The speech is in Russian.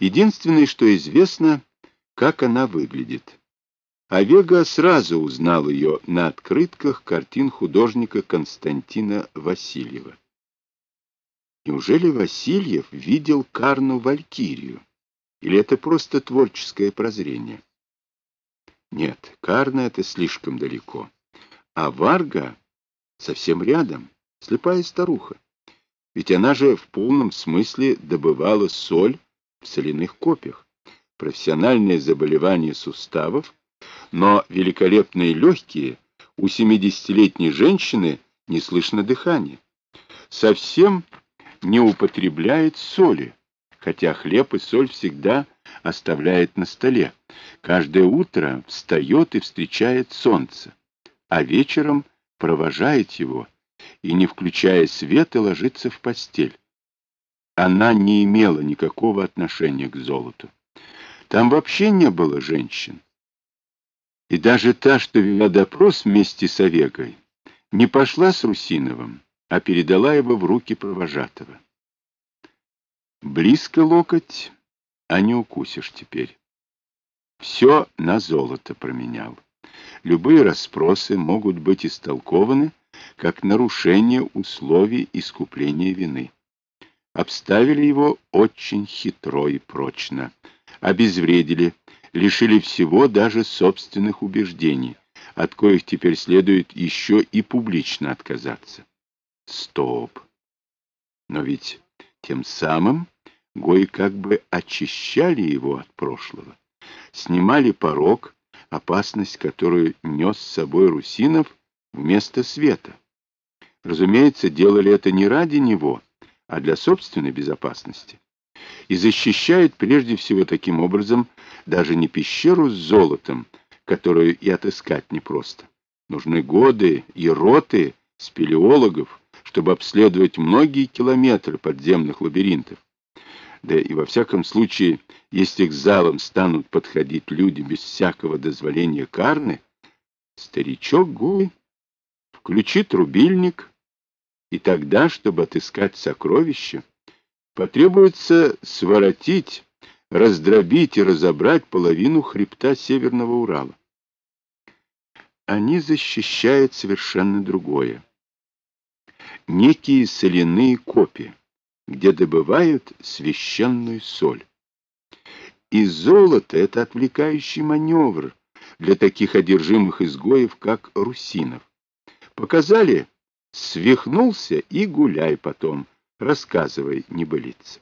Единственное, что известно, как она выглядит. Овега сразу узнал ее на открытках картин художника Константина Васильева. Неужели Васильев видел Карну Валькирию? Или это просто творческое прозрение? Нет, Карна — это слишком далеко. А Варга совсем рядом, слепая старуха. Ведь она же в полном смысле добывала соль соляных копьях. Профессиональное заболевание суставов, но великолепные легкие у 70-летней женщины не слышно дыхания. Совсем не употребляет соли, хотя хлеб и соль всегда оставляет на столе. Каждое утро встает и встречает солнце, а вечером провожает его и, не включая света, ложится в постель. Она не имела никакого отношения к золоту. Там вообще не было женщин. И даже та, что вела допрос вместе с Овегой, не пошла с Русиновым, а передала его в руки провожатого. Близко локоть, а не укусишь теперь. Все на золото променял. Любые расспросы могут быть истолкованы как нарушение условий искупления вины. Обставили его очень хитро и прочно, обезвредили, лишили всего даже собственных убеждений, от коих теперь следует еще и публично отказаться. Стоп! Но ведь тем самым гои как бы очищали его от прошлого, снимали порог, опасность, которую нес с собой Русинов вместо света. Разумеется, делали это не ради него, а для собственной безопасности. И защищают прежде всего таким образом даже не пещеру с золотом, которую и отыскать непросто. Нужны годы и роты спелеологов, чтобы обследовать многие километры подземных лабиринтов. Да и во всяком случае, если к залам станут подходить люди без всякого дозволения Карны, старичок Гуй включит рубильник, и тогда, чтобы отыскать сокровища, потребуется своротить, раздробить и разобрать половину хребта Северного Урала. Они защищают совершенно другое некие соляные копи, где добывают священную соль. И золото — это отвлекающий маневр для таких одержимых изгоев, как Русинов. Показали, свихнулся и гуляй потом, рассказывай небылицы.